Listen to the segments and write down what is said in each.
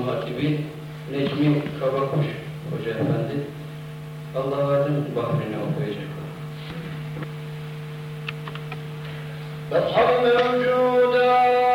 İmam Hatibi Necmi Kabakuş Hoca Efendi Allah adım bahrine okuyacaklar. Ashab-ı mevcudat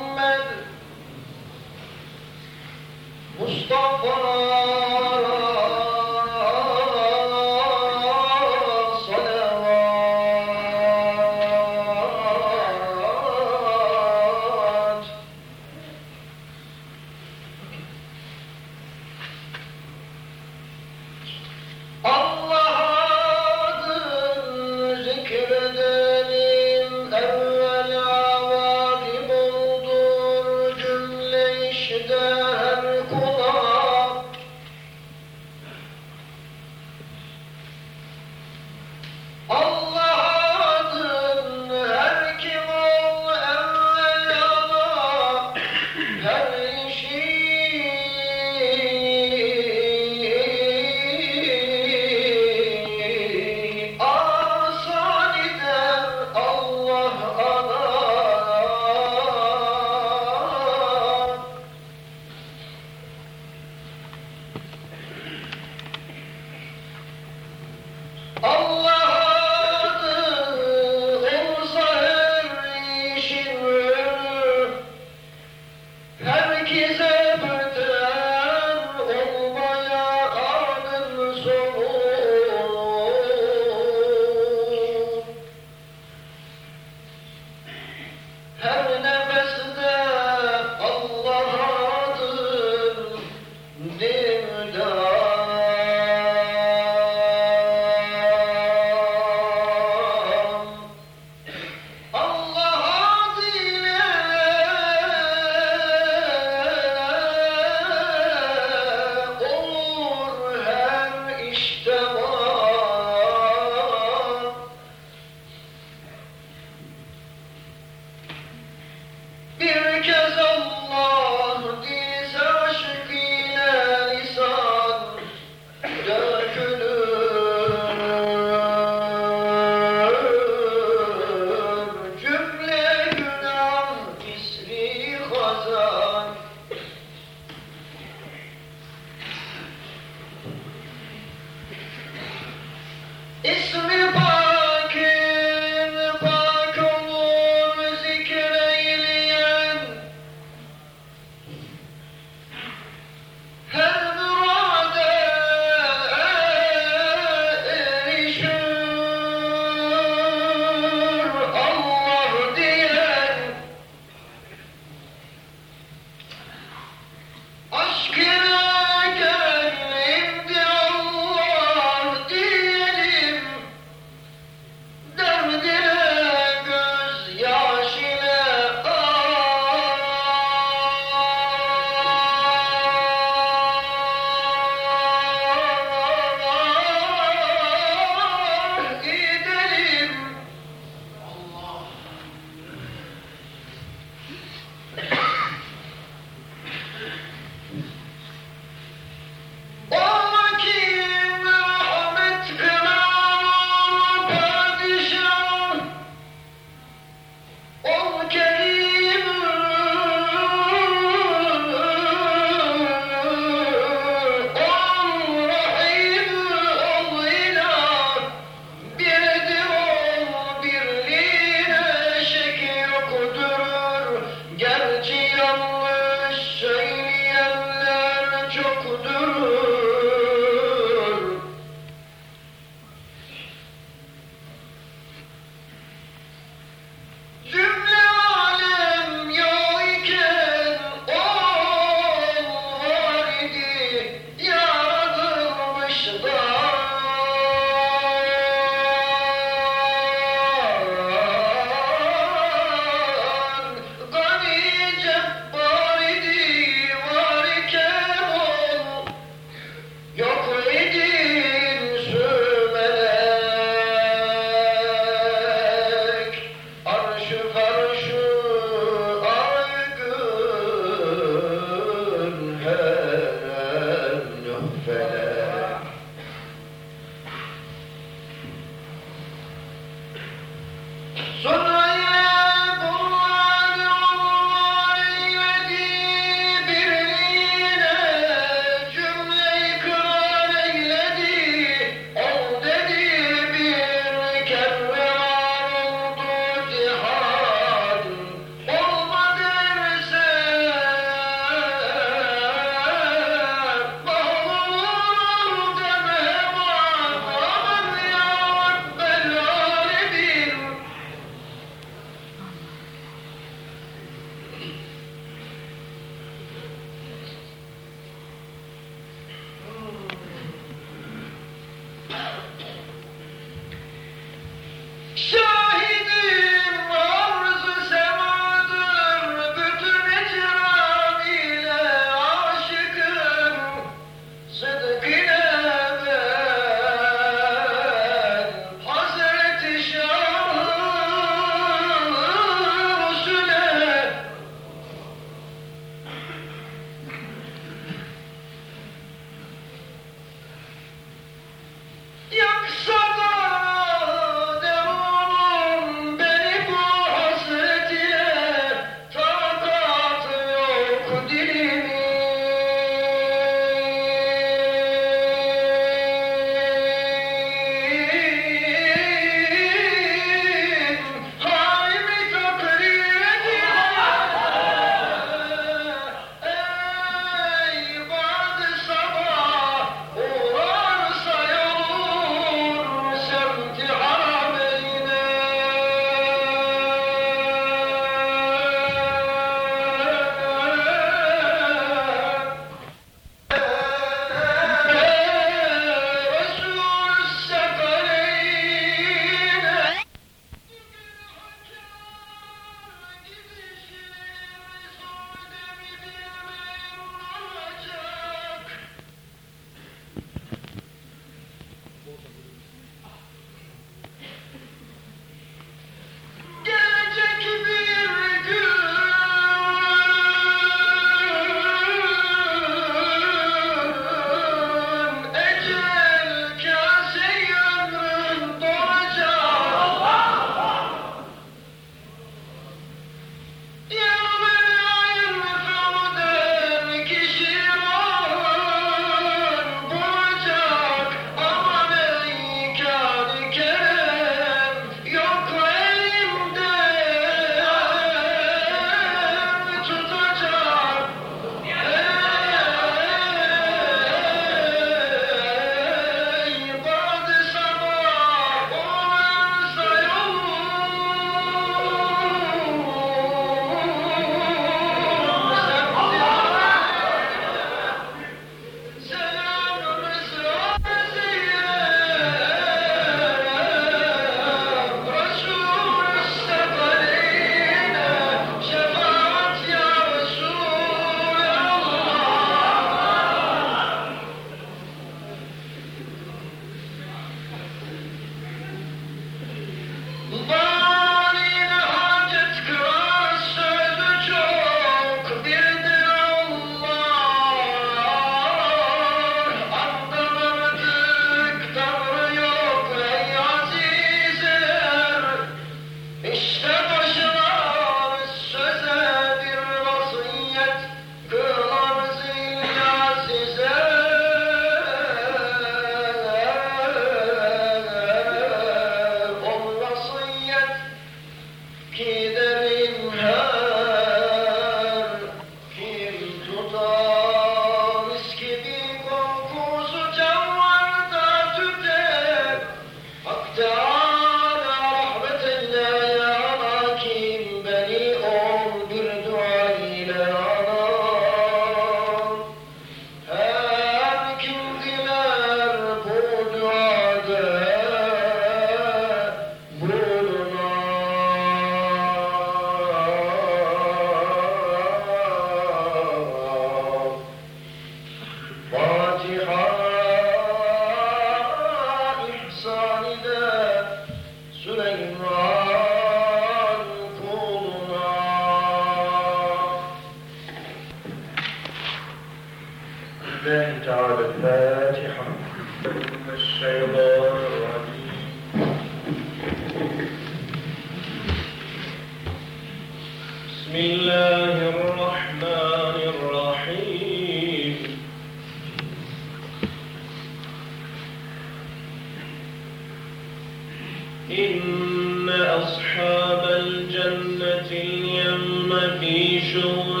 show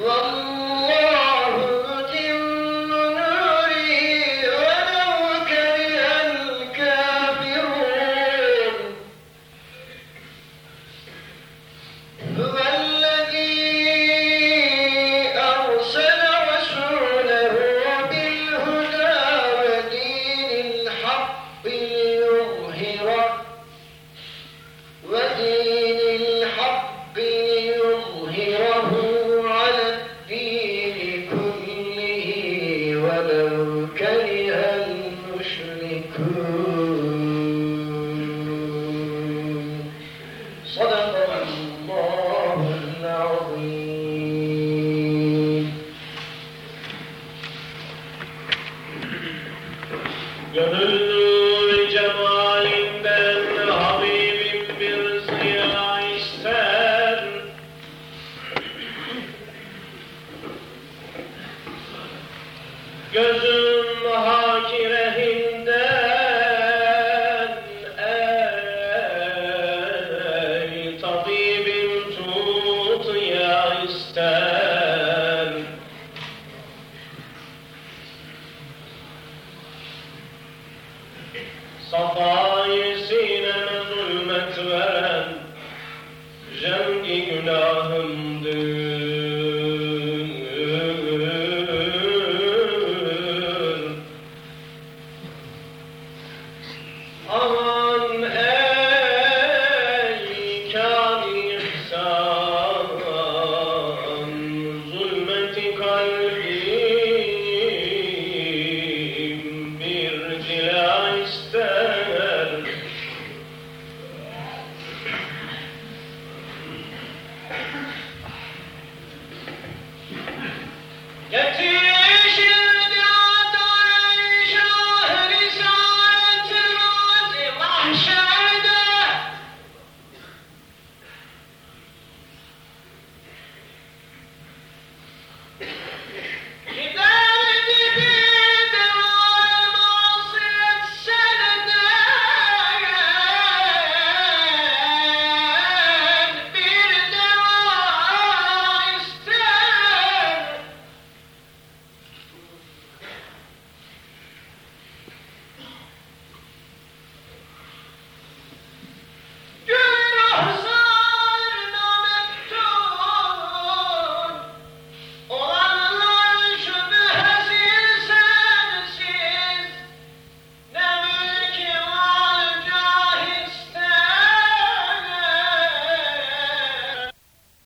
Love